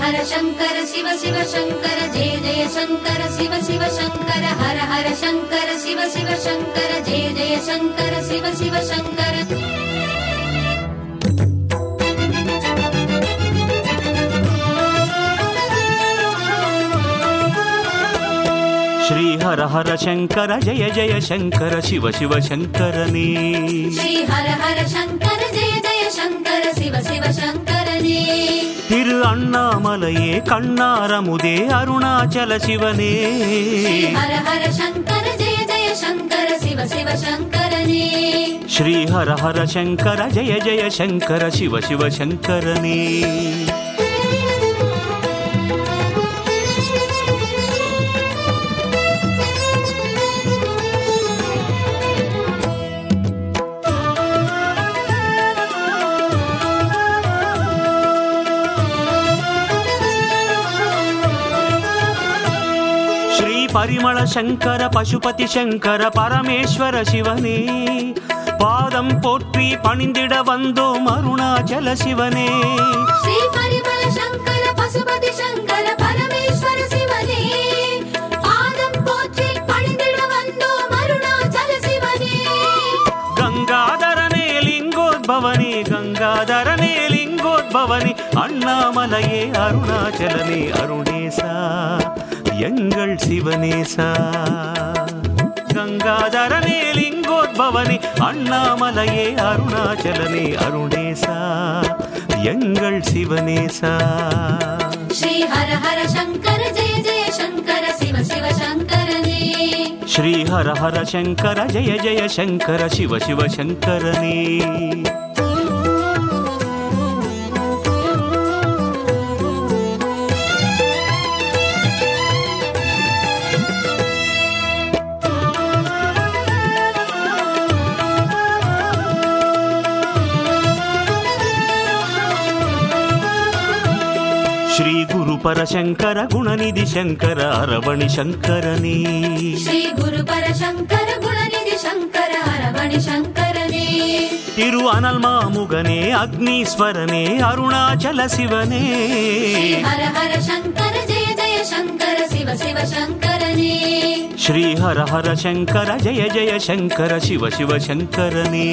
हर शङ्कर शिव शिव शङ्कर जय जय शङ्कर शिव शिव शङ्कर हर हर शङ्कर शिव शिव शङ्कर जय जय शङ्कर शिव शिव शङ्कर हर हर शङ्कर जय जय शङ्कर शिव शिव शङ्करने श्री हर हर शङ्कर णामलये कण्णारमुदे अरुणाचल शिवने हर शङ्कर जय जय शङ्कर शिव शिवशङ्कर श्रीहर हर शङ्कर जय जय शङ्कर शिव शिवशङ्करी పరిమళ శంకర పశుపతి శంకర பரமேஸ்வர சிவனே பாதம் போற்றி பணிந்திட வந்தோம் அருணாச்சல சிவனே கங்காதரனே லிங்கோத்பவனே கங்காதரனே லிங்கோத்பவனே அண்ணாமலையே அருணாச்சலனே அருணேசா எங்கள் சிவனேசா கங்காதரனே லிங்கோத்பவனே அண்ணாமலையே அருணாச்சலனே அருணேசா எங்கள் சிவனேசா ஸ்ரீ ஹர ஹர சங்கர ஜெய ஜெய சங்கர சிவ சிவ சங்கரனே ஸ்ரீ ஹர ஹர சங்கர ஜெய ஜெய சங்கர சிவ சிவ சங்கரனே శ్రీ గురు పరశంకర గుణనిధి శంకర అరవణి శంకరనే. శ్రీ గురు పర శంకర గుణనిధి శంకర హరవణి శంకరనే. తిరు అనల్మాముగనే అగ్నీశ్వరనే అరుణాచల శివనే. హర హర శంకర జయ జయ శంకర శివ శివ శంకరనే. శ్రీ హర హర శంకర జయ జయ శంకర శివ శివ శంకరనే.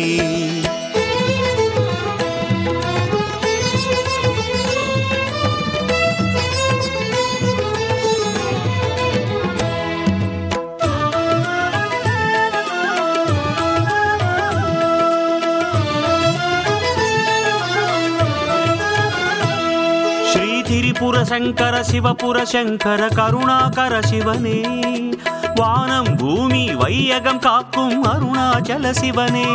పుర శంకర శివపుర శంకర కరుణాకర శివనే. వానం భూమి వైయగం కాక్కుం అరుణాచల శివనే.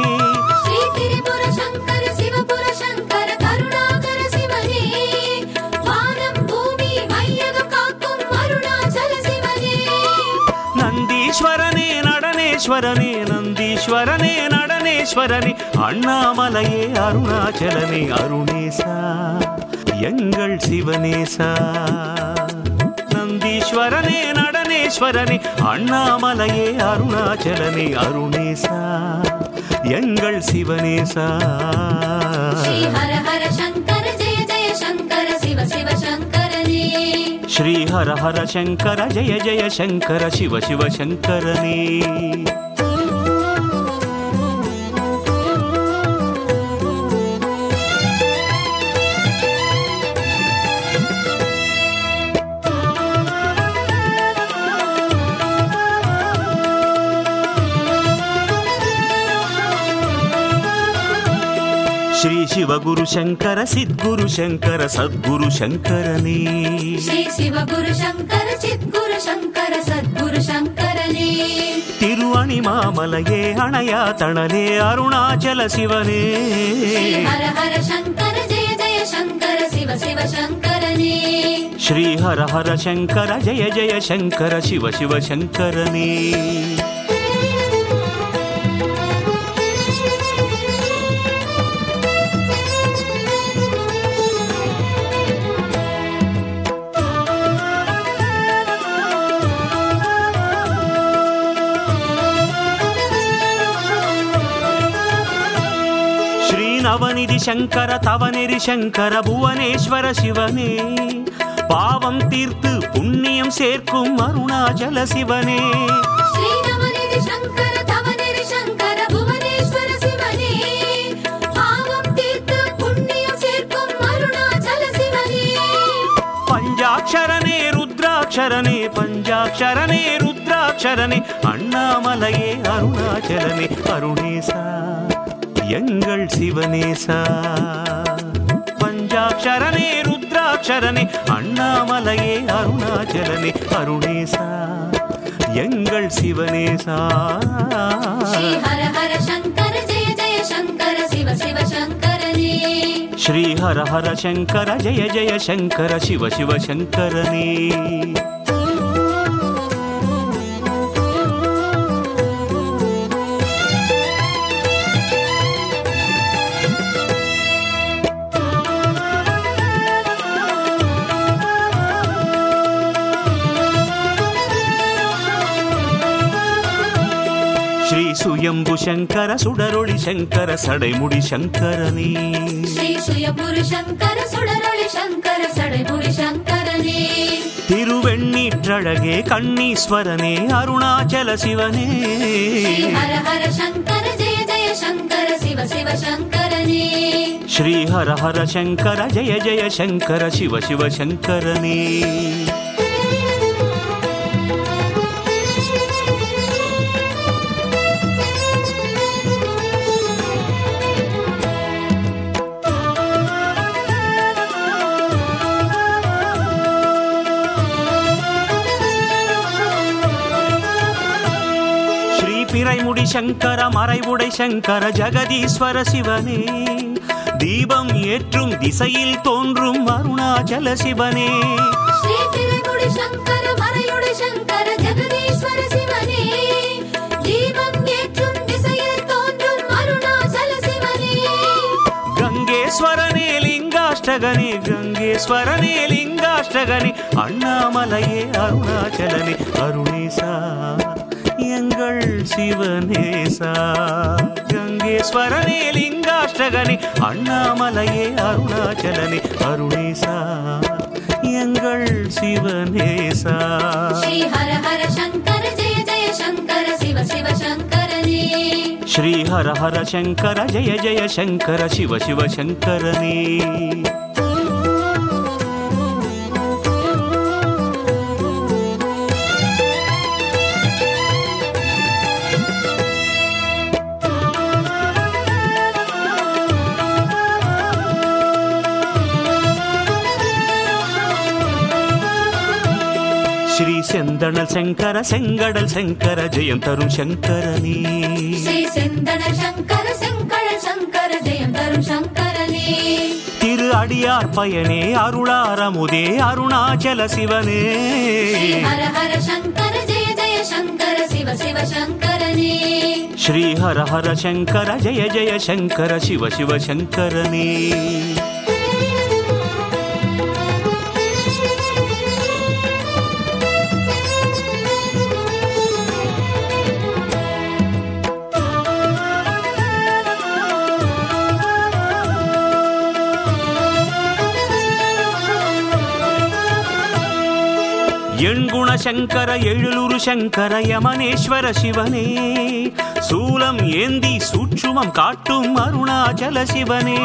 నందీశ్వరనే నడనేశ్వరనే నందీశ్వరనే నడనేశ్వరనే. అన్నామలయే అరుణాచలనే అరుణేశ. எங்கள் சிவனேசா நந்தீஸ்வரனே நடனேஸ்வரனே அண்ணாமலையே அருணாச்சலனே அருணேசா எங்கள் சிவனேசா ஸ்ரீ ஹர ஹர சங்கர ஜெய ஜெய சங்கர சிவ சிவ சங்கரனே గురు శంకర సిద్గురు శంకర సద్గురు శంకరనే. శ్రీ శివ గురు శంకర చిద్గురు శంకర సద్గురు శంకరనే. తిరు అణిమామలయే అణయా తణలే అరుణాచల శివనే. హర హర శంకర జయ జయ శంకర శివ శివ శంకరనే. శ్రీ హర హర శంకర జయ జయ శంకర శివ శివ శంకరనే. தவநிதி சங்கர தவநெறி சங்கர புவனேஸ்வர சிவனே. பாவம் தீர்த்து புண்ணியம் சேர்க்கும் அருணாச்சல சிவனே. பஞ்சாட்சரனே ருத்ராட்சரனே பஞ்சாட்சரனே ருத்ராட்சரனே அண்ணாமலையே அருணாச்சலனே அருணேசா எங்கள் சிவனேசா பஞ்சாட்சரனே ருத்ராட்சரனே அண்ணாமலையே அருணாச்சலனே அருணேசா எங்கள் சிவனேசா శ్రీ హర హర శంకర జయ జయ శంకర శివ శివ శంకరనే శ్రీ హర హర శంకర జయ జయ శంకర శివ శివ శంకరనే శంకర సుడరొళి శంకర సడైముడి శంకరని. శ్రీ సుయపురు శంకర సుడరొళి శంకర సడైముడి శంకరని. తిరువెన్నీற்றழகே கண்ணீஸ்வரனே அருணாச்சல சிவனே ஹர ஹர శ్రీ హర హర శంకర జయ జయ శంకర శివ శివ శంకరనే. சங்கர மறைவுடை சங்கர ஜெகதீஸ்வர சிவனே. தீபம் ஏற்றும் திசையில் தோன்றும் அருணாச்சல சிவனே. சங்கர மறையுடை சங்கர ஜெகதீஸ்வர சிவனே. தீபம் ஏற்றும் ಲಿಂಗಾಷ್ಟಗನೇ ಲಿಂಗಾಷ್ಟಗನೇ ಗಂಗೇಶ್ವರನೇ ಲಿಂಗಾಷ್ಟಗನೇ ಶಿವನೇಸ ಗಂಗೇಶ್ವರನೇ ಲಿಂಗಾಷ್ಟಗನಿ ಅಣ್ಣಾಮಲಯೇ ಅರುಣಾಚಲನೆ ಅರುಣೇಶ ಎಂಗಳ್ ಶಿವನೇಸ ಶ್ರೀ ಹರ ಹರ ಶಂಕರ ಜಯ ಜಯ ಶಂಕರ ಶಿವ ಶಿವ ಶಂಕರನೇ ಶ್ರೀ ಹರ ಹರ ಶಂಕರ ಜಯ ಜಯ ಶಂಕರ ಶಿವ ಶಿವ ಶಂಕರನೇ ஸ்ரீ செந்தணல் சங்கர செங்கடல் சங்கர ஜெயம் தரும் சங்கரனே செந்தணல் சங்கர செங்கடல் சங்கர ஜெயம் தரும் சங்கரனே திரு அடியார் பயனே அருளாரமுதே அருணாச்சல சிவனே. ஹர ஹர சங்கர ஜெய ஜெய சங்கர சிவ சிவ சங்கரனே ஸ்ரீ ஹர ஹர சங்கர ஜெய ஜெய சங்கர சிவ சிவ சங்கரனே எண்குண சங்கர எழிலுரு சங்கர யமனேஸ்வர சிவனே சூலம் ஏந்தி சூட்சுமம் காட்டும் அருணாச்சல சிவனே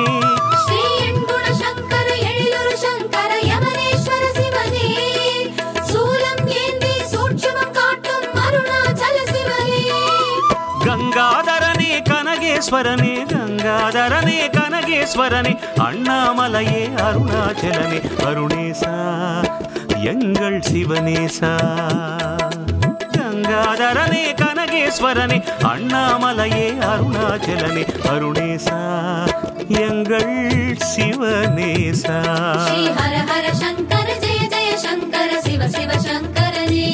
గంగాధరనే కనగేశ్వరనే గంగాధరనే కనగేశ్వరనే అన్నామలయే అరుణాచలనే అరుణేశా எங்கள் சிவனே சா கங்காதரனே கனகேஸ்வரனே அண்ணாமலையே அருணாச்சலனே அருணேசா எங்கள் சிவனேசா ஹர ஹர சங்கர ஜெய ஜெய சங்கர சிவ சிவ சங்கரனே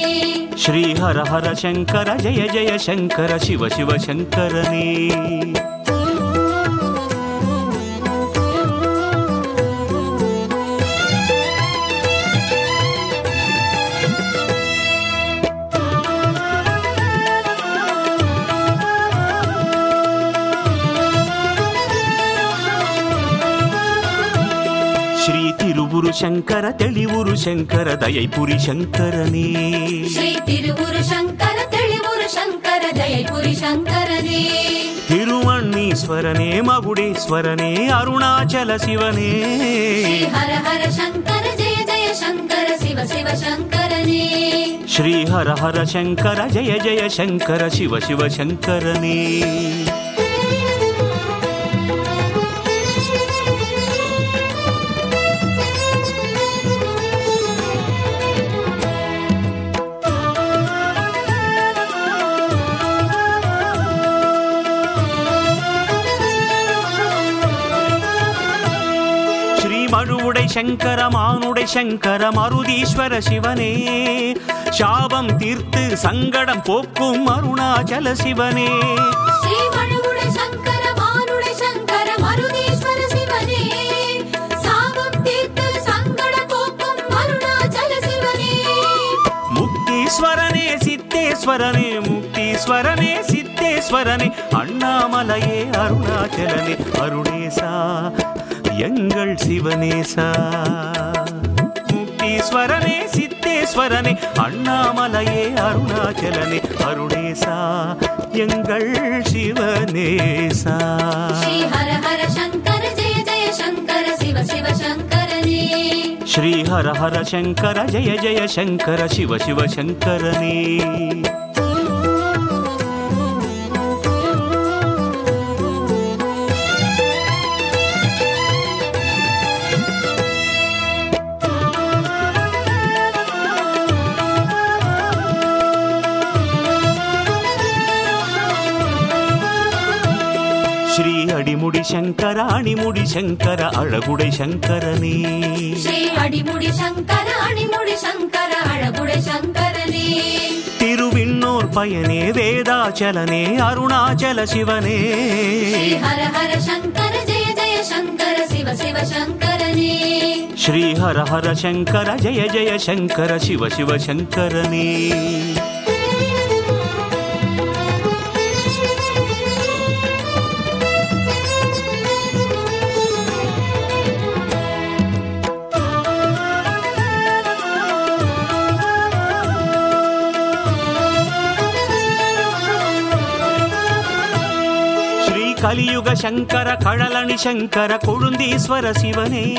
श्री हर हर शङ्कर जय जय शङ्कर शिव शिव शङ्करने తిరువురు శంకర తెలివురు శంకర దయపురి శంకరనే శ్రీ తిరువురు శంకర తెలివురు శంకర దయపురి శంకరనే తిరువణ్ణీశ్వరనే మగుడేశ్వరనే అరుణాచల శివనే. హర హర శంకర జయ జయ శంకర శివ శివ శంకరనే. శ్రీ హర హర శంకర జయ జయ శంకర శివ శివ శంకరనే. சங்கர மானுடை சங்கர மருதீஸ்வர சிவனே. சாபம் தீர்த்து சங்கடம் போக்கும் அருணாச்சல சிவனே. முக்தீஸ்வரனே சித்தேஸ்வரனே முக்தீஸ்வரனே சித்தேஸ்வரனே அண்ணாமலையே அருணாச்சலனே அருணேசா எங்கள் சிவனேசா முக்தீஸ்வரனே சித்தேஸ்வரனே அண்ணாமலையே அருணாச்சலனே அருணேசா எங்கள் சிவனேசா ஸ்ரீ ஹர ஹர சங்கர ஜெய ஜெய சங்கர சிவ சிவ சங்கரனே ஸ்ரீ ஹர ஹர சங்கர ஜெய ஜெய சங்கர சிவ சிவ சங்கரனே சங்கர அணிமுடி சங்கர அழகுடை சங்கரனே ஸ்ரீ அடிமுடி சங்கர அணிமுடி சங்கர அழகுடை சங்கரனே திருவிண்ணோர் பயனே வேதாச்சலனே அருணாச்சல சிவனே ஸ்ரீ ஹர ஹர சங்கர ஜெய ஜெய சங்கர சிவ சிவ சங்கரனே ஸ்ரீ ஹர ஹர சங்கர ஜெய ஜெய சங்கர சிவ சிவ சங்கரனே கலியுக சங்கர கழலணி சங்கர கொழுந்தீஸ்வர சிவனே.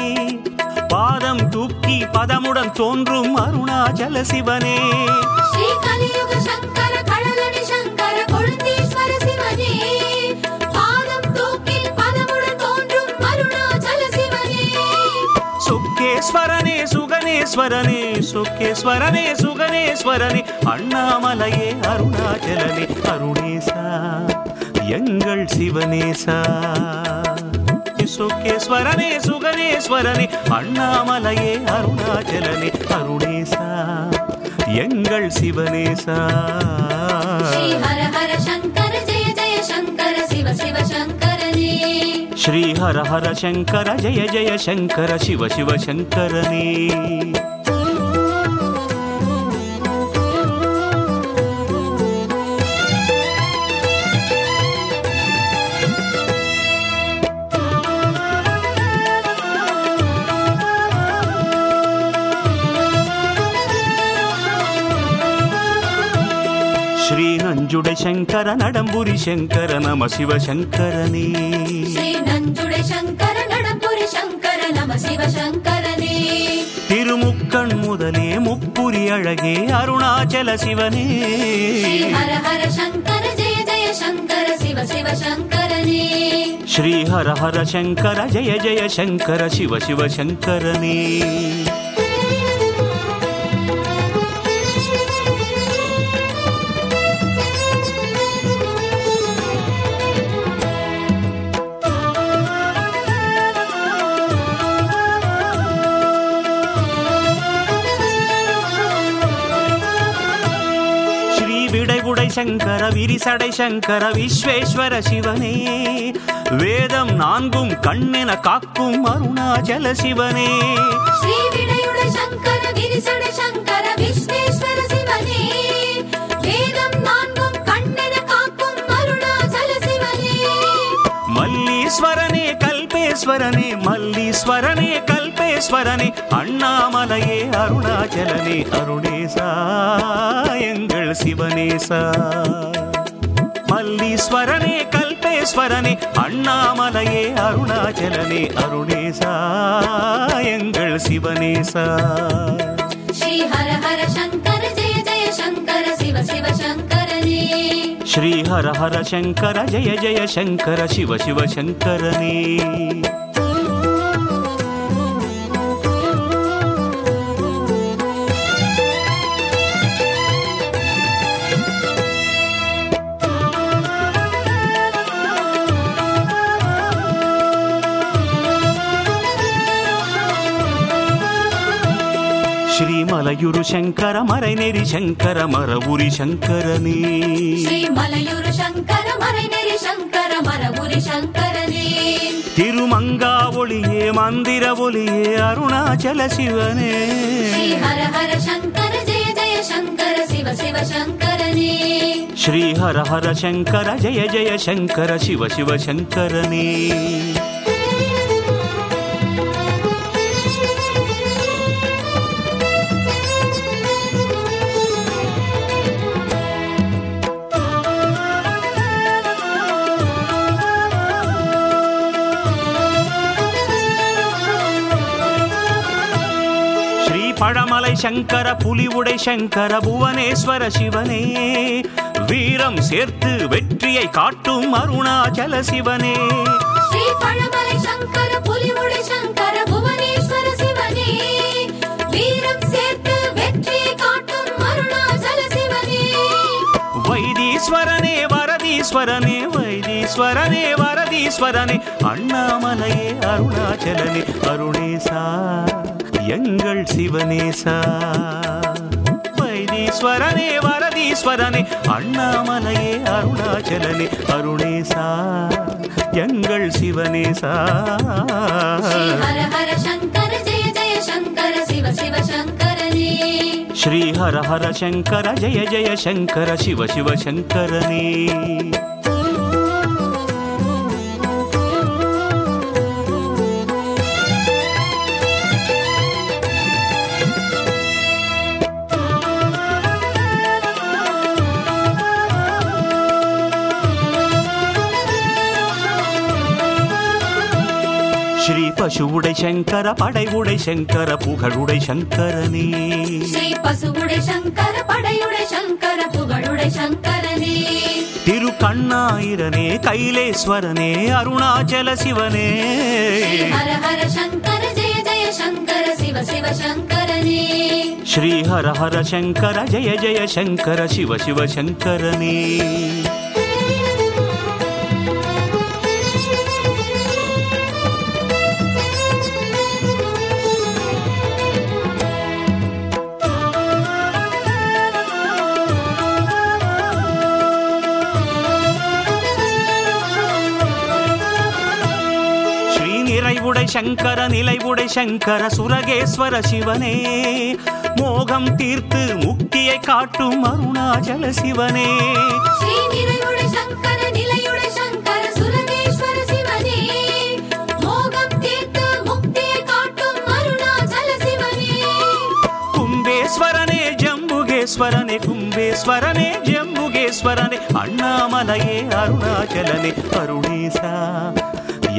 பாதம் தூக்கி பதமுடன் தோன்றும் அருணாச்சல சிவனே. சுக்கேஸ்வரனே சுகனேஸ்வரனே. சுக்கேஸ்வரனே சுகனேஸ்வரனே. அண்ணாமலையே அருணாச்சலனே அருணேசா எங்கள் சிவனேசா சுகேஸ்வரனே சுகனேஸ்வரனே அண்ணாமலையே அருணாச்சலனே அருணேசா எங்கள் சிவனேசா ஸ்ரீ ஹர ஹர சங்கர ஜெய ஜெய சங்கர சிவ சிவ சங்கரனே ஸ்ரீ நஞ்சுடை சங்கர நடம்புரி சங்கர நம சிவ சங்கரனே ಶ್ರೀ ನಂಜುಡೆ ಶಂಕರ ನಡಂಪುರಿ ಶಂಕರ ನಮ ಶಿವ ಶಂಕರನೇ திருமுக்கண் முதலே முப்புரி அழகே அருணாச்சல சிவனே ಶ್ರೀ ಹರ ಹರ ಶಂಕರ ಜಯ ಜಯ ಶಂಕರ ಶಿವ ಶಿವ ಶಂಕರನೇ ஸ்ரீ ஹர ஹர சங்கர ஜெய ஜெய சங்கர சிவ சிவ சங்கரனே குடை சங்கர விரிசடை சங்கர விஸ்வேஸ்வர சிவனே. வேதம் நான்கும் கண்ணென காக்கும் அருணாச்சல சிவனே. சங்கர விரிசடை சங்கர விஸ்வேஸ்வர మల్లేశ్వరనే మల్లీశ్వరనే కల్పేశ్వరనే అண்ணామలయే అరుణాచలనే అరుణేశా ఎంగళ్ శివనేశా. కల్పే కల్పేశ్వరనే అన్నామలయే అరుణాచలనే అరుణేశా ఎంగళ్ శివనేశా. శ్రీ హర హర శంకర జయ జయ శంకర శివ శివ శంకర. ಶ್ರೀ ಹರ ಹರ ಶಂಕರ ಜಯ ಜಯ ಶಂಕರ ಶಿವ ಶಿವ ಶಂಕರನೇ. మలయురు శంకర మరైనేరి శంకర మర ఉరి శంకరని మలయురు శంకర మరైనేరి శంకర మర ఉరి శంకరని. తిరుమంగా ఒలియే మందిర ఒలియే అరుణాచల శివనే. హర హర శంకర జయ జయ శంకర శివ శివ శంకరనే. శ్రీ హర హర శంకర జయ జయ శంకర శివ శివ శంకరనే. புலியுடை சங்கர புலிவுடை சங்கர புவனேஸ்வர சிவனே வீரம் சேர்த்து வெற்றியை காட்டும் அருணாச்சல சிவனே சங்கர புலிவுடை சங்கர புவனேஸ்வர சிவனே வீரம் சேர்த்து வெற்றியை காட்டும் அருணாச்சல சிவனே வைதீஸ்வரனே வரதீஸ்வரனே வைதீஸ்வரனே வரதீஸ்வரனே அண்ணாமலையே அருணாச்சலனே அருணேசா எங்கள் சிவனேசா வைதீஸ்வரனே வரதீஸ்வரனே அண்ணாமலையே அருணாச்சலனே அருணேசா எங்கள் சிவனேசா శ్రీ హర హర శంకర జయ జయ శంకర శివ శివ శంకరనే பசுவுடை சங்கர படைவுடை சங்கர புகழுடை சங்கரனே श्री पशुमुडे शङ्कर पडयुडे शङ्कर पुगडुडे शङ्करने திரு கண்ணாயிரனே கைலேஸ்வரனே அருணாச்சல சிவனே श्री हर हर शङ्कर जय जय शङ्कर शिव शिव शङ्करने சங்கர நிலைவுடை சங்கர சுரகேஸ்வர சிவனே மோகம் தீர்த்து முக்தியை காட்டும் அருணாச்சல சிவனே கும்பேஸ்வரனே ஜம்புகேஸ்வரனே கும்பேஸ்வரனே ஜம்புகேஸ்வரனே அண்ணாமலையே அருணாச்சலனே அருணேசா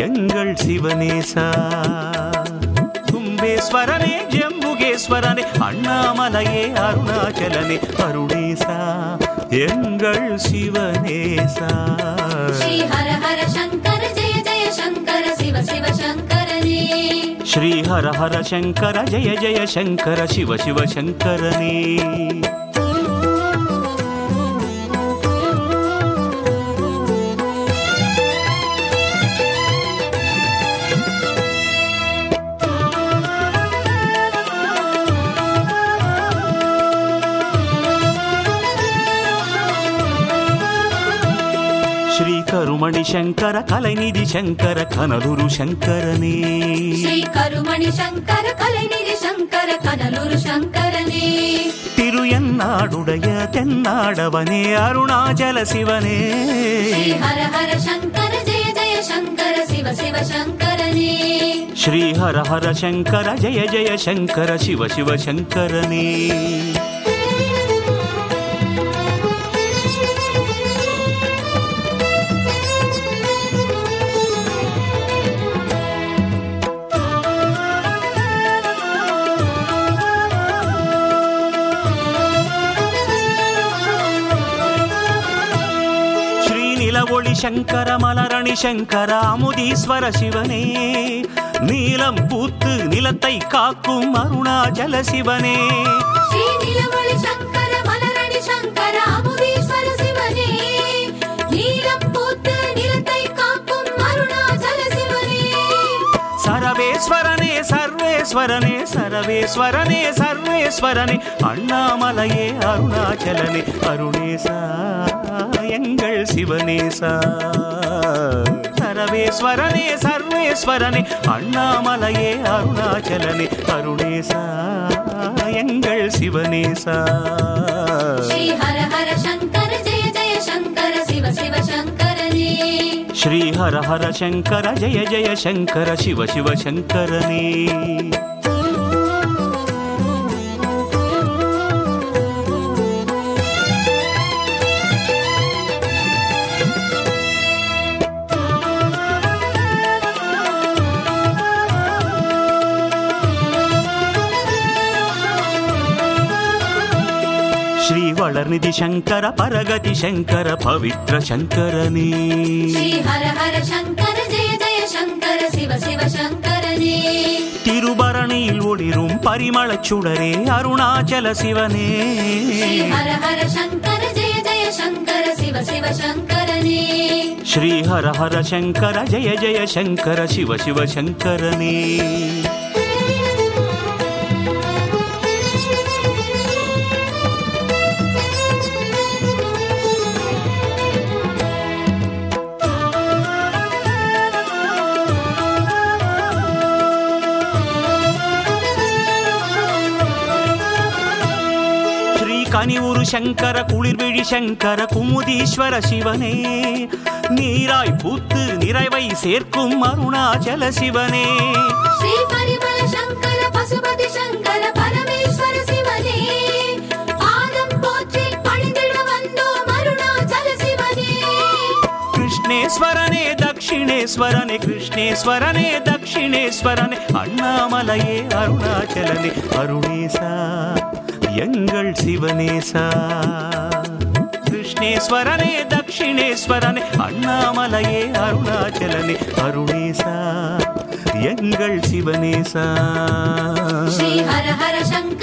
எங்கள் சிவனேசா கும்பேஸ்வரனே ஜம்புகேஸ்வரனே அண்ணாமலையே அருணாச்சலனே அருணேசா எங்கள் சிவனேசா ஸ்ரீ ஹர ஹர சங்கர ஜெய ஜெய சங்கர சிவ சிவ சங்கரனே ஸ்ரீ ஹர ஹர சங்கர ஜெய ஜெய சங்கர சிவ சிவ சங்கரனே శంకర కలైనిధి శంకర కనలూరు శంకరనే. శ్రీ కరుమణి శంకర కలైనిది శంకర కనలూరు శంకరనే. తిరు ఎన్నాడుడయ తెన్నాడవనే అరుణాచల శివనే. హర హర శంకర జయ జయ శంకర శివ శివ శంకరనే. శ్రీ హర హర శంకర జయ జయ శంకర శివ శివ శంకరనే. ஒளி சங்கர மலரணி சங்கர அமுதீஸ்வர சிவனே. நீலம் பூத்து நிலத்தை காக்கும் அருணாச்சல சிவனே. சரவேஸ்வரனே சர்வேஸ்வரனே சரவேஸ்வரனே சர்வேஸ்வரனே. அண்ணாமலையே அருணாச்சலனே அருணேசா. எங்கள் சிவனேசா சரவேஸ்வரனே சர்வேஸ்வரனே அண்ணாமலையே அருணாச்சலனே அருணேசா எங்கள் சிவனேசா श्री हर हर शङ्कर जय जय शङ्कर शिव शिव शङ्करने నిధి శంకర పరగతి శంకర పవిత్ర శంకరని. హర హర శంకర జయ జయ శంకర శివ శివ శంకరనే. पवित्र शङ्करीकर शिव शिव शङ्कर तिरुबर ओलिरं परिमलचूडरे अरुणाचल शिवने हर हर शङ्कर शिव शिवशङ्कर श्री हर हर शङ्कर जय जय शङ्कर शिव शिव शङ्करी கனிவுரு சங்கர குளிர்விழி சங்கர குமுதீஸ்வர சிவனே. நீராய் பூத்து நிறைவை சேர்க்கும் அருணாச்சல சிவனே. கிருஷ்ணேஸ்வரனே தட்சிணேஸ்வரனே கிருஷ்ணேஸ்வரனே தட்சிணேஸ்வரனே அண்ணாமலையே அருணாச்சலனே அருணேசா. எங்கள் சிவனேசா கிருஷ்ணேஸ்வரனே தட்சிணேஸ்வரனே அண்ணாமலையே அருணாச்சலனே அருணேசா எங்கள் சிவனேசா ஸ்ரீ ஹர ஹர சங்கர்